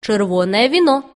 червоне віно.